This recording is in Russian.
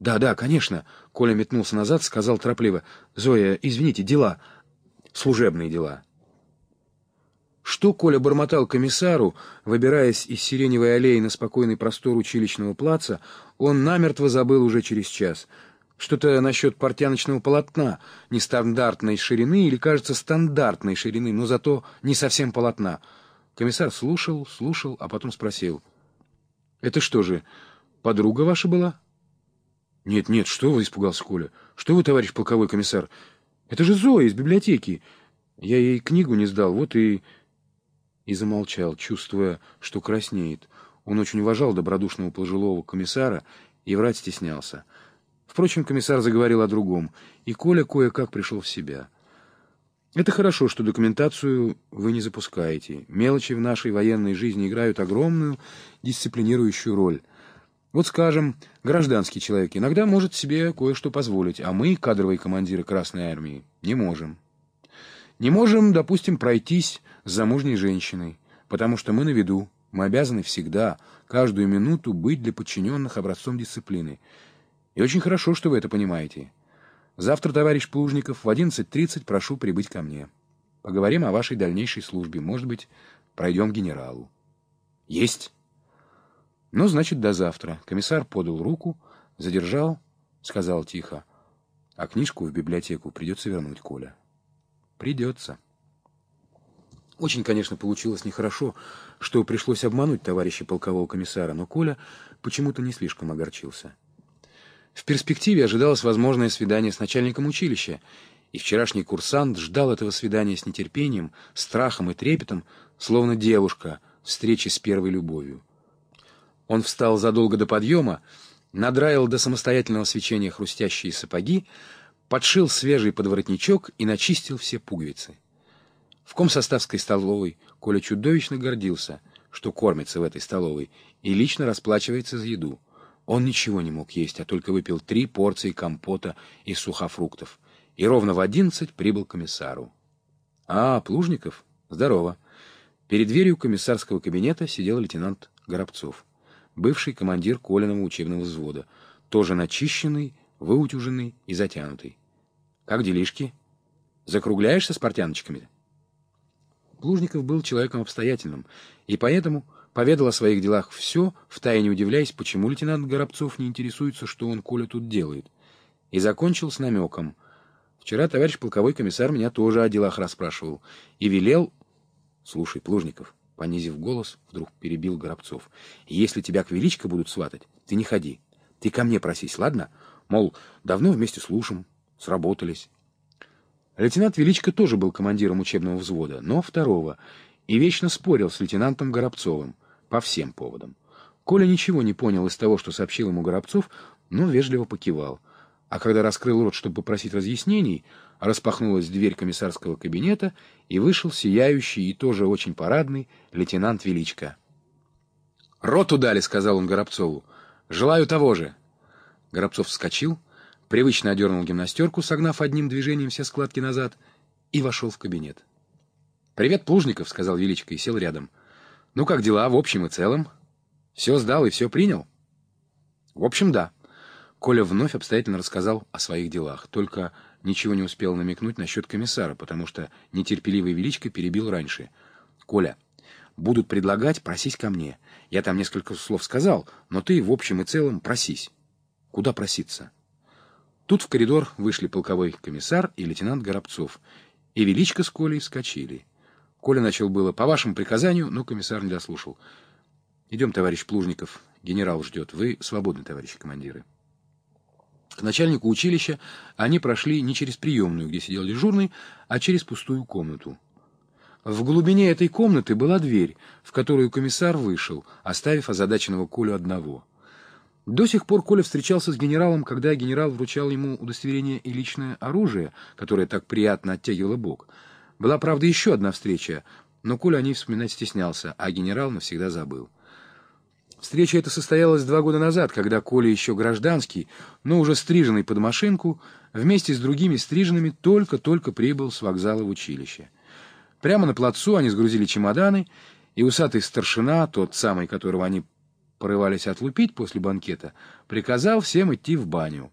«Да, да, конечно», — Коля метнулся назад, сказал торопливо. «Зоя, извините, дела. Служебные дела». Что Коля бормотал комиссару, выбираясь из сиреневой аллеи на спокойный простор училищного плаца, он намертво забыл уже через час. Что-то насчет портяночного полотна, нестандартной ширины или, кажется, стандартной ширины, но зато не совсем полотна. Комиссар слушал, слушал, а потом спросил. «Это что же, подруга ваша была?» «Нет, нет, что вы?» — испугался Коля. «Что вы, товарищ полковой комиссар? Это же Зоя из библиотеки. Я ей книгу не сдал, вот и...» И замолчал, чувствуя, что краснеет. Он очень уважал добродушного пожилого комиссара и врать стеснялся. Впрочем, комиссар заговорил о другом, и Коля кое-как пришел в себя. «Это хорошо, что документацию вы не запускаете. Мелочи в нашей военной жизни играют огромную дисциплинирующую роль». Вот, скажем, гражданский человек иногда может себе кое-что позволить, а мы, кадровые командиры Красной Армии, не можем. Не можем, допустим, пройтись с замужней женщиной, потому что мы на виду, мы обязаны всегда, каждую минуту быть для подчиненных образцом дисциплины. И очень хорошо, что вы это понимаете. Завтра, товарищ Плужников, в 11.30 прошу прибыть ко мне. Поговорим о вашей дальнейшей службе. Может быть, пройдем к генералу. Есть. «Ну, значит, до завтра». Комиссар подал руку, задержал, сказал тихо. «А книжку в библиотеку придется вернуть, Коля». «Придется». Очень, конечно, получилось нехорошо, что пришлось обмануть товарища полкового комиссара, но Коля почему-то не слишком огорчился. В перспективе ожидалось возможное свидание с начальником училища, и вчерашний курсант ждал этого свидания с нетерпением, страхом и трепетом, словно девушка встречи с первой любовью. Он встал задолго до подъема, надраил до самостоятельного свечения хрустящие сапоги, подшил свежий подворотничок и начистил все пуговицы. В комсоставской столовой Коля чудовищно гордился, что кормится в этой столовой, и лично расплачивается за еду. Он ничего не мог есть, а только выпил три порции компота из сухофруктов. И ровно в одиннадцать прибыл к комиссару. «А, Плужников? Здорово!» Перед дверью комиссарского кабинета сидел лейтенант Горобцов бывший командир Колиного учебного взвода, тоже начищенный, выутюженный и затянутый. «Как делишки? Закругляешься с портяночками?» Плужников был человеком обстоятельным, и поэтому поведал о своих делах все, втайне удивляясь, почему лейтенант Горобцов не интересуется, что он Коля тут делает. И закончил с намеком. «Вчера товарищ полковой комиссар меня тоже о делах расспрашивал и велел...» «Слушай, Плужников, Понизив голос, вдруг перебил Горобцов. «Если тебя к Величко будут сватать, ты не ходи. Ты ко мне просись, ладно? Мол, давно вместе служим, сработались». Лейтенант Величко тоже был командиром учебного взвода, но второго, и вечно спорил с лейтенантом Горобцовым по всем поводам. Коля ничего не понял из того, что сообщил ему Горобцов, но вежливо покивал. А когда раскрыл рот, чтобы попросить разъяснений, распахнулась дверь комиссарского кабинета, и вышел сияющий и тоже очень парадный лейтенант Величко. «Роту дали», — сказал он Горобцову. «Желаю того же». Горобцов вскочил, привычно одернул гимнастерку, согнав одним движением все складки назад, и вошел в кабинет. «Привет, Плужников», — сказал Величко и сел рядом. «Ну, как дела в общем и целом? Все сдал и все принял?» «В общем, да». Коля вновь обстоятельно рассказал о своих делах, только ничего не успел намекнуть насчет комиссара, потому что нетерпеливый величко перебил раньше. «Коля, будут предлагать, просись ко мне. Я там несколько слов сказал, но ты в общем и целом просись». «Куда проситься?» Тут в коридор вышли полковой комиссар и лейтенант Горобцов, и Величко с Колей вскочили. Коля начал было по вашему приказанию, но комиссар не дослушал. «Идем, товарищ Плужников, генерал ждет. Вы свободны, товарищи командиры». К начальнику училища они прошли не через приемную, где сидел дежурный, а через пустую комнату. В глубине этой комнаты была дверь, в которую комиссар вышел, оставив озадаченного Колю одного. До сих пор Коля встречался с генералом, когда генерал вручал ему удостоверение и личное оружие, которое так приятно оттягивало бок. Была, правда, еще одна встреча, но Коля о ней вспоминать стеснялся, а генерал навсегда забыл. Встреча эта состоялась два года назад, когда Коля еще гражданский, но уже стриженный под машинку, вместе с другими стриженными только-только прибыл с вокзала в училище. Прямо на плацу они сгрузили чемоданы, и усатый старшина, тот самый, которого они порывались отлупить после банкета, приказал всем идти в баню.